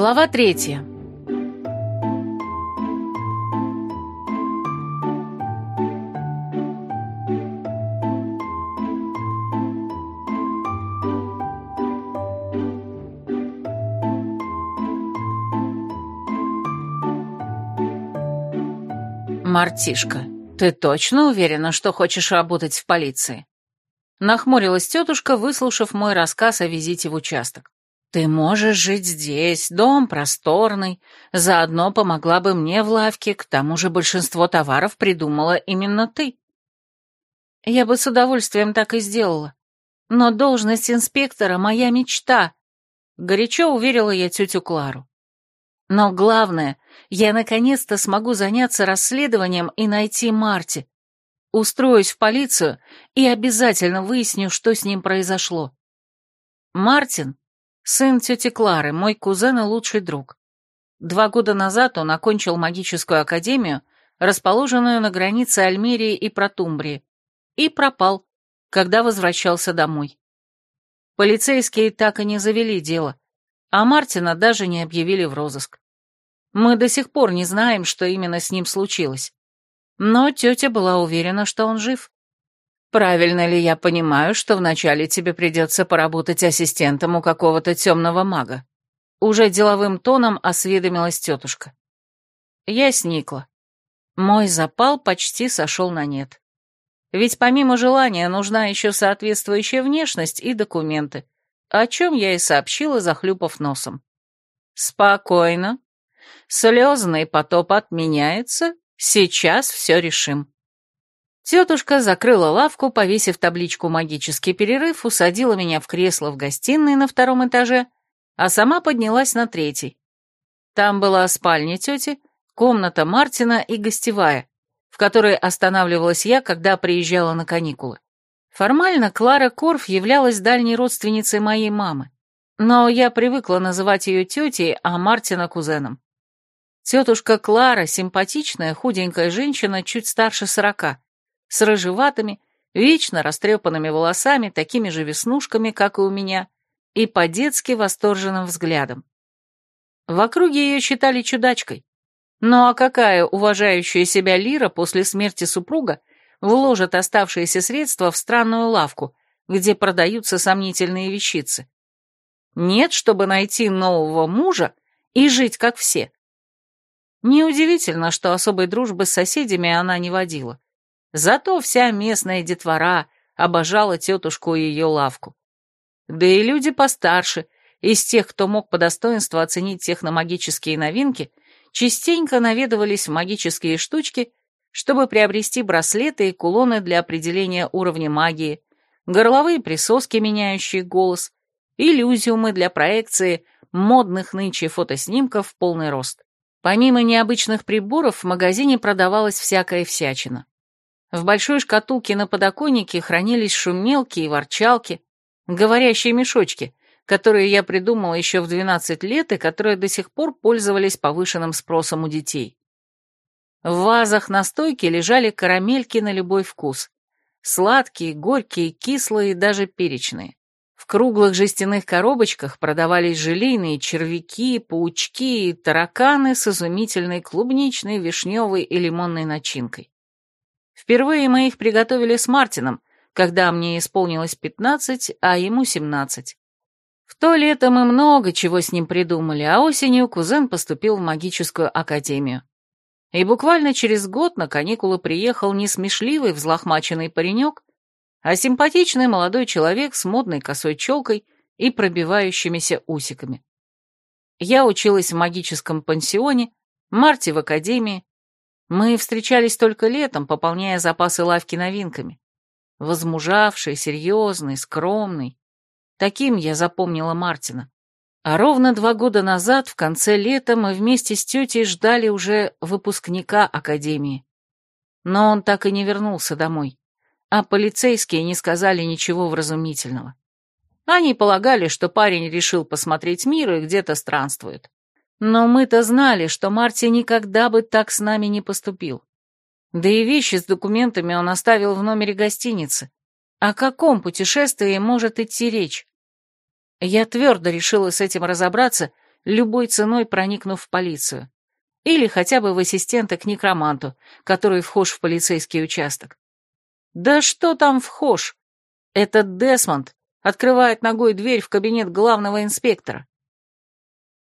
Глава третья. «Мартишка, ты точно уверена, что хочешь работать в полиции?» Нахмурилась тетушка, выслушав мой рассказ о визите в участок. «Ты можешь жить здесь, дом просторный, заодно помогла бы мне в лавке, к тому же большинство товаров придумала именно ты». Я бы с удовольствием так и сделала. Но должность инспектора — моя мечта, — горячо уверила я тетю Клару. Но главное, я наконец-то смогу заняться расследованием и найти Марти. Устроюсь в полицию и обязательно выясню, что с ним произошло. Мартин Сын тети Клары, мой кузен и лучший друг. Два года назад он окончил магическую академию, расположенную на границе Альмерии и Протумбрии, и пропал, когда возвращался домой. Полицейские так и не завели дело, а Мартина даже не объявили в розыск. Мы до сих пор не знаем, что именно с ним случилось. Но тетя была уверена, что он жив. Правильно ли я понимаю, что вначале тебе придется поработать ассистентом у какого-то темного мага? Уже деловым тоном осведомилась тетушка. Я сникла. Мой запал почти сошел на нет. Ведь помимо желания нужна еще соответствующая внешность и документы, о чем я и сообщила, захлюпав носом. Спокойно. Слезный потоп отменяется, сейчас все решим. Тетушка закрыла лавку, повесив табличку «Магический перерыв», усадила меня в кресло в гостиной на втором этаже, а сама поднялась на третий. Там была спальня тети, комната Мартина и гостевая, в которой останавливалась я, когда приезжала на каникулы. Формально Клара Корф являлась дальней родственницей моей мамы, но я привыкла называть ее тетей, а Мартина кузеном. Тетушка Клара, симпатичная, худенькая женщина, чуть старше сорока, с рыжеватыми, вечно растрепанными волосами, такими же веснушками, как и у меня, и по-детски восторженным взглядом. В округе ее считали чудачкой. Ну а какая уважающая себя Лира после смерти супруга вложит оставшиеся средства в странную лавку, где продаются сомнительные вещицы? Нет, чтобы найти нового мужа и жить как все. Неудивительно, что особой дружбы с соседями она не водила. Зато вся местная детвора обожала тетушку и ее лавку. Да и люди постарше, из тех, кто мог по достоинству оценить техномагические новинки, частенько наведывались в магические штучки, чтобы приобрести браслеты и кулоны для определения уровня магии, горловые присоски, меняющие голос, иллюзиумы для проекции модных нынче фотоснимков в полный рост. Помимо необычных приборов в магазине продавалась всякая всячина. В большой шкатулке на подоконнике хранились шумелки и ворчалки, говорящие мешочки, которые я придумала еще в 12 лет и которые до сих пор пользовались повышенным спросом у детей. В вазах на стойке лежали карамельки на любой вкус. Сладкие, горькие, кислые даже перечные. В круглых жестяных коробочках продавались желейные червяки, паучки и тараканы с изумительной клубничной, вишневой и лимонной начинкой. Впервые мы их приготовили с Мартином, когда мне исполнилось 15, а ему 17. В то лето мы много чего с ним придумали, а осенью кузен поступил в магическую академию. И буквально через год на каникулы приехал не смешливый взлохмаченный паренек, а симпатичный молодой человек с модной косой челкой и пробивающимися усиками. Я училась в магическом пансионе, Марти в академии, мы встречались только летом, пополняя запасы лавки новинками. Возмужавший, серьезный, скромный. Таким я запомнила Мартина. А ровно два года назад, в конце лета, мы вместе с тетей ждали уже выпускника академии. Но он так и не вернулся домой, а полицейские не сказали ничего вразумительного. Они полагали, что парень решил посмотреть мир и где-то странствует. Но мы-то знали, что Марти никогда бы так с нами не поступил. Да и вещи с документами он оставил в номере гостиницы. О каком путешествии может идти речь? Я твердо решила с этим разобраться любой ценой проникнув в полицию. Или хотя бы в ассистента к некроманту, который вхож в полицейский участок. Да что там вхож? Этот Десмонд открывает ногой дверь в кабинет главного инспектора.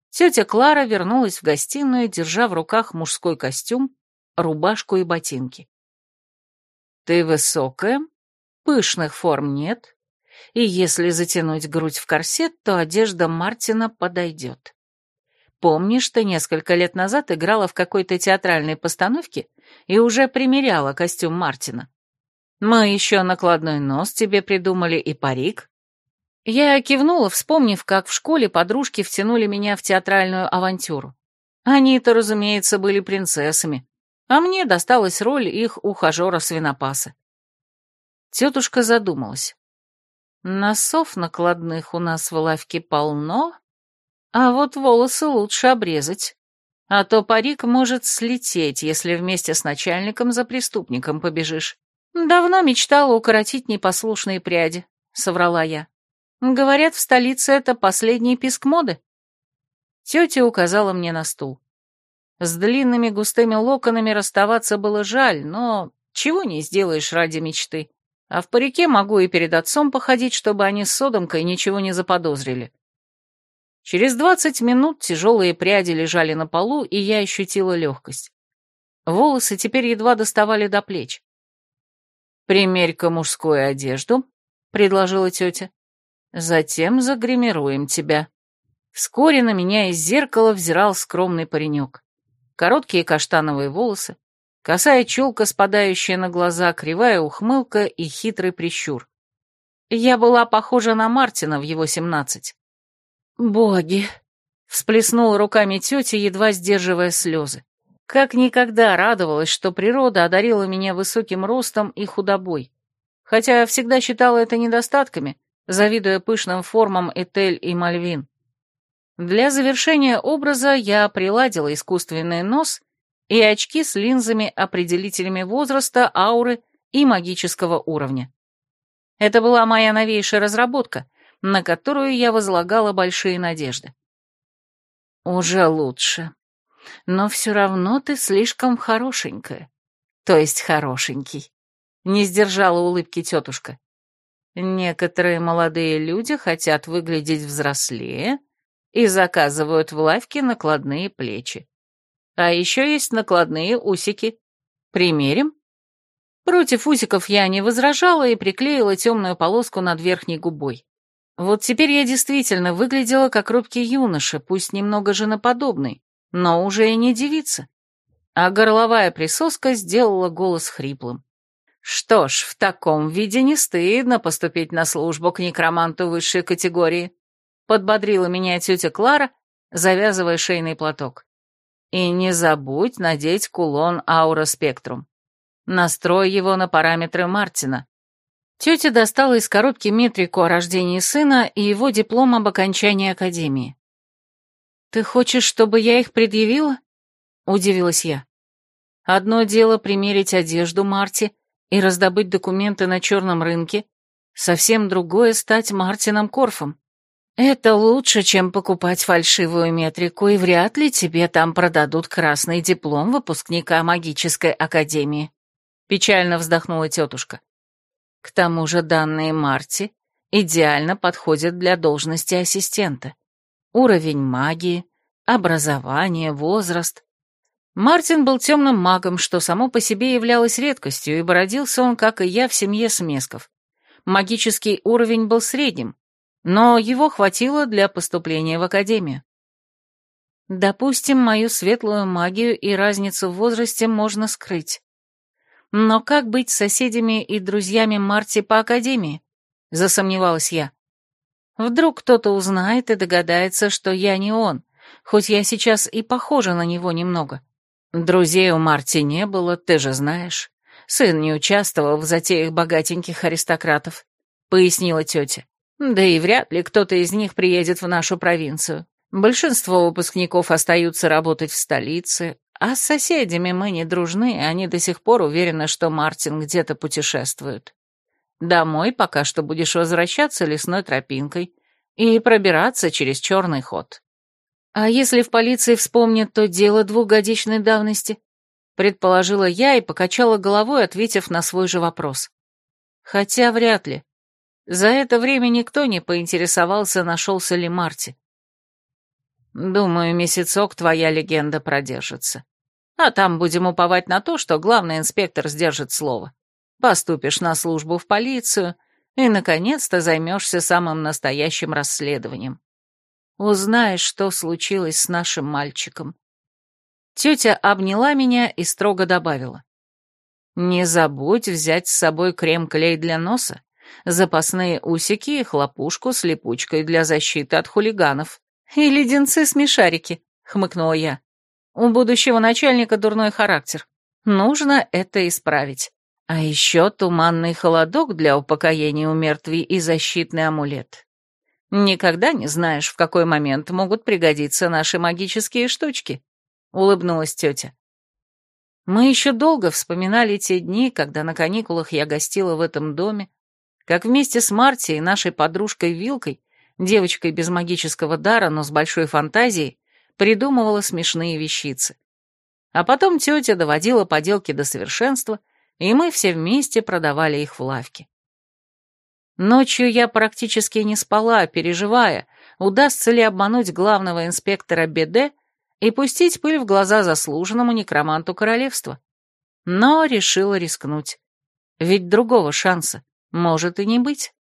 Тетя Клара вернулась в гостиную, держа в руках мужской костюм, рубашку и ботинки. «Ты высокая, пышных форм нет, и если затянуть грудь в корсет, то одежда Мартина подойдет. Помнишь, ты несколько лет назад играла в какой-то театральной постановке и уже примеряла костюм Мартина? Мы еще накладной нос тебе придумали и парик. Я кивнула, вспомнив, как в школе подружки втянули меня в театральную авантюру. Они-то, разумеется, были принцессами, а мне досталась роль их ухажера-свинопаса. Тетушка задумалась. Носов накладных у нас в лавке полно, а вот волосы лучше обрезать, а то парик может слететь, если вместе с начальником за преступником побежишь. Давно мечтала укоротить непослушные пряди, соврала я. Говорят, в столице это последний писк моды. Тетя указала мне на стул. С длинными густыми локонами расставаться было жаль, но чего не сделаешь ради мечты. А в парике могу и перед отцом походить, чтобы они с Содомкой ничего не заподозрили. Через двадцать минут тяжелые пряди лежали на полу, и я ощутила легкость. Волосы теперь едва доставали до плеч. «Примерь-ка мужскую одежду», — предложила тетя. «Затем загримируем тебя». Вскоре на меня из зеркала взирал скромный паренек. Короткие каштановые волосы, косая челка, спадающая на глаза, кривая ухмылка и хитрый прищур. Я была похожа на Мартина в его семнадцать. «Боги!» — всплеснула руками тетя, едва сдерживая слезы. Как никогда радовалась, что природа одарила меня высоким ростом и худобой. Хотя всегда считала это недостатками, завидуя пышным формам Этель и Мальвин. Для завершения образа я приладила искусственный нос и очки с линзами-определителями возраста, ауры и магического уровня. Это была моя новейшая разработка, на которую я возлагала большие надежды. «Уже лучше», но все равно ты слишком хорошенькая. То есть хорошенький. Не сдержала улыбки тетушка. Некоторые молодые люди хотят выглядеть взрослее и заказывают в лавке накладные плечи. А еще есть накладные усики. Примерим? Против усиков я не возражала и приклеила темную полоску над верхней губой. Вот теперь я действительно выглядела как робкий юноша, пусть немного женоподобный, но уже и не девица. А горловая присоска сделала голос хриплым. Что ж, в таком виде не стыдно поступить на службу к некроманту высшей категории, подбодрила меня тетя Клара, завязывая шейный платок. И не забудь надеть кулон Аура Спектрум. Настрой его на параметры Мартина. Тетя достала из коробки метрику о рождении сына и его диплом об окончании академии. «Ты хочешь, чтобы я их предъявила?» — удивилась я. «Одно дело примерить одежду Марти и раздобыть документы на черном рынке, совсем другое — стать Мартином Корфом. Это лучше, чем покупать фальшивую метрику, и вряд ли тебе там продадут красный диплом выпускника магической академии», — печально вздохнула тетушка. «К тому же данные Марти идеально подходят для должности ассистента уровень магии, образование, возраст. Мартин был темным магом, что само по себе являлось редкостью, ибо родился он, как и я, в семье смесков. Магический уровень был средним, но его хватило для поступления в академию. Допустим, мою светлую магию и разницу в возрасте можно скрыть. Но как быть с соседями и друзьями Марти по академии? Засомневалась я. Вдруг кто-то узнает и догадается, что я не он, хоть я сейчас и похожа на него немного. Друзей у Марти не было, ты же знаешь. Сын не участвовал в затеях богатеньких аристократов, пояснила тетя. Да и вряд ли кто-то из них приедет в нашу провинцию. Большинство выпускников остаются работать в столице, а с соседями мы не дружны, они до сих пор уверены, что Мартин где-то путешествует. Домой пока что будешь возвращаться лесной тропинкой и пробираться через черный ход. А если в полиции вспомнят то дело двухгодичной давности? Предположила я и покачала головой, ответив на свой же вопрос. Хотя вряд ли. За это время никто не поинтересовался, нашелся ли Марти. Думаю, месяцок твоя легенда продержится. А там будем уповать на то, что главный инспектор сдержит слово. Поступишь на службу в полицию и, наконец-то, займешься самым настоящим расследованием. Узнаешь, что случилось с нашим мальчиком. Тетя обняла меня и строго добавила. Не забудь взять с собой крем-клей для носа запасные усики и хлопушку с липучкой для защиты от хулиганов. И леденцы-смешарики, хмыкнула я. У будущего начальника дурной характер. Нужно это исправить. А еще туманный холодок для упокоения у мертвей и защитный амулет. Никогда не знаешь, в какой момент могут пригодиться наши магические штучки, улыбнулась тетя. Мы еще долго вспоминали те дни, когда на каникулах я гостила в этом доме, как вместе с Марти и нашей подружкой Вилкой, девочкой без магического дара, но с большой фантазией, придумывала смешные вещицы. А потом тетя доводила поделки до совершенства, и мы все вместе продавали их в лавке. Ночью я практически не спала, переживая, удастся ли обмануть главного инспектора Беде и пустить пыль в глаза заслуженному некроманту королевства. Но решила рискнуть. Ведь другого шанса может и не быть.